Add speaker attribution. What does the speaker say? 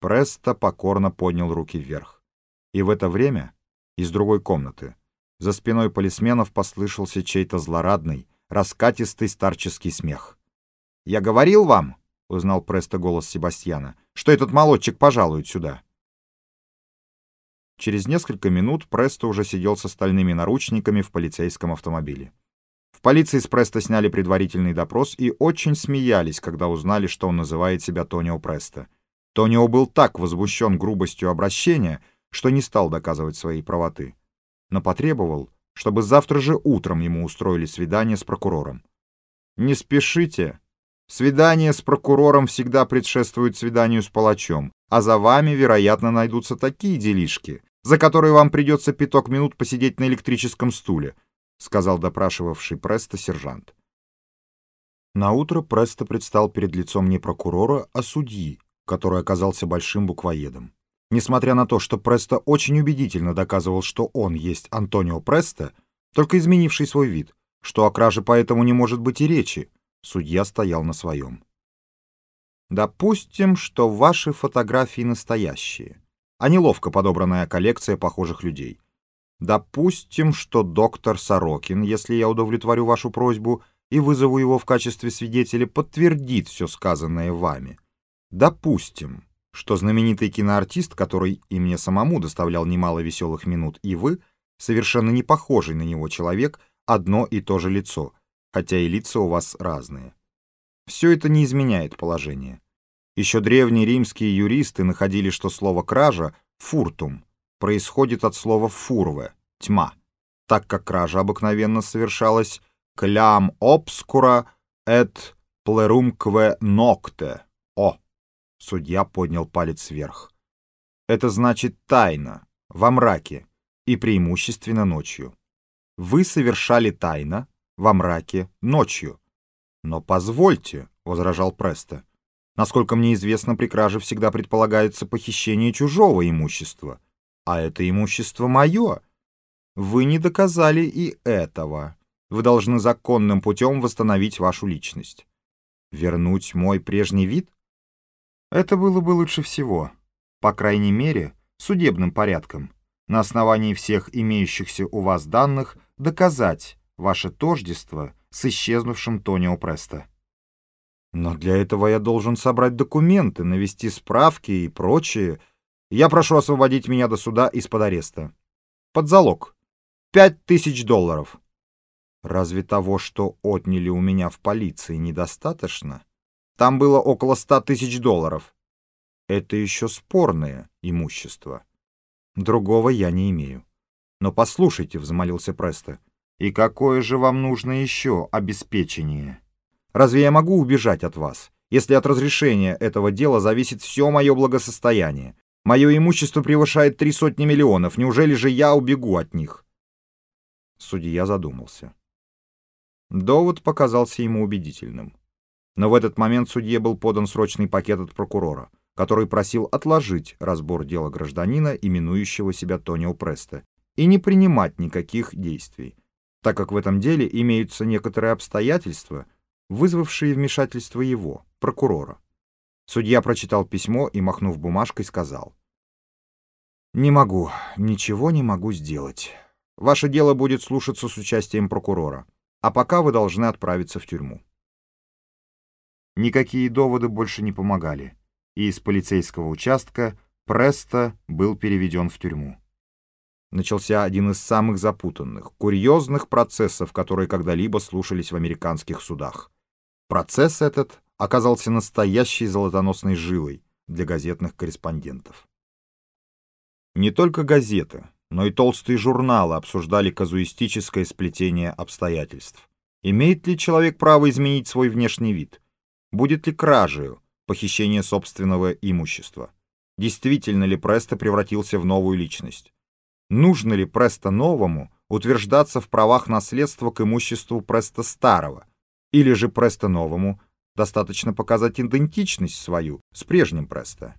Speaker 1: Престо покорно поднял руки вверх. И в это время из другой комнаты за спиной полисменов послышался чей-то злорадный, раскатистый старческий смех. «Я говорил вам», — узнал Престо голос Себастьяна, — «что этот молодчик пожалует сюда». Через несколько минут Престо уже сидел с стальными наручниками в полицейском автомобиле. В полиции с Престо сняли предварительный допрос и очень смеялись, когда узнали, что он называет себя Тонио Престо. Тонио был так возмущен грубостью обращения, что не стал доказывать своей правоты, но потребовал, чтобы завтра же утром ему устроили свидание с прокурором. «Не спешите. Свидание с прокурором всегда предшествует свиданию с палачом, а за вами, вероятно, найдутся такие делишки, за которые вам придется пяток минут посидеть на электрическом стуле», — сказал допрашивавший Престо сержант. Наутро Престо предстал перед лицом не прокурора, а судьи, который оказался большим буквоедом. Несмотря на то, что Престо очень убедительно доказывал, что он есть Антонио Престо, только изменивший свой вид, что о краже поэтому не может быть и речи, судья стоял на своем. Допустим, что ваши фотографии настоящие, а не ловко подобранная коллекция похожих людей. Допустим, что доктор Сорокин, если я удовлетворю вашу просьбу и вызову его в качестве свидетеля, подтвердит все сказанное вами. Допустим, что знаменитый киноартист, который и мне самому доставлял немало веселых минут, и вы, совершенно не похожий на него человек, одно и то же лицо, хотя и лица у вас разные. Все это не изменяет положение. Еще древние римские юристы находили, что слово «кража» — «фуртум» происходит от слова «фурве» — «тьма», так как кража обыкновенно совершалась «клям обскура et plerumque nocte» — «о». Судья поднял палец вверх. Это значит тайна, во мраке и преимущественно ночью. Вы совершали тайно, во мраке, ночью. Но позвольте, — возражал Престо, — насколько мне известно, при краже всегда предполагается похищение чужого имущества, а это имущество мое. Вы не доказали и этого. Вы должны законным путем восстановить вашу личность. Вернуть мой прежний вид? Это было бы лучше всего, по крайней мере, судебным порядком, на основании всех имеющихся у вас данных доказать ваше тождество с исчезнувшим Тонио Престо. Но для этого я должен собрать документы, навести справки и прочее. Я прошу освободить меня до суда из-под ареста. Под залог. Пять тысяч долларов. Разве того, что отняли у меня в полиции, недостаточно? Там было около ста тысяч долларов. Это еще спорное имущество. Другого я не имею. Но послушайте, — взмолился Престо, — и какое же вам нужно еще обеспечение? Разве я могу убежать от вас, если от разрешения этого дела зависит все мое благосостояние? Мое имущество превышает три сотни миллионов. Неужели же я убегу от них? Судья задумался. Довод показался ему убедительным. Но в этот момент судье был подан срочный пакет от прокурора, который просил отложить разбор дела гражданина, именующего себя Тонио Престо, и не принимать никаких действий, так как в этом деле имеются некоторые обстоятельства, вызвавшие вмешательство его, прокурора. Судья прочитал письмо и, махнув бумажкой, сказал. «Не могу, ничего не могу сделать. Ваше дело будет слушаться с участием прокурора, а пока вы должны отправиться в тюрьму». Никакие доводы больше не помогали, и из полицейского участка Престо был переведен в тюрьму. Начался один из самых запутанных, курьезных процессов, которые когда-либо слушались в американских судах. Процесс этот оказался настоящей золотоносной жилой для газетных корреспондентов. Не только газеты, но и толстые журналы обсуждали казуистическое сплетение обстоятельств. Имеет ли человек право изменить свой внешний вид? Будет ли кражею похищение собственного имущества? Действительно ли Престо превратился в новую личность? Нужно ли Престо новому утверждаться в правах наследства к имуществу Престо старого? Или же Престо новому достаточно показать идентичность свою с прежним Престо?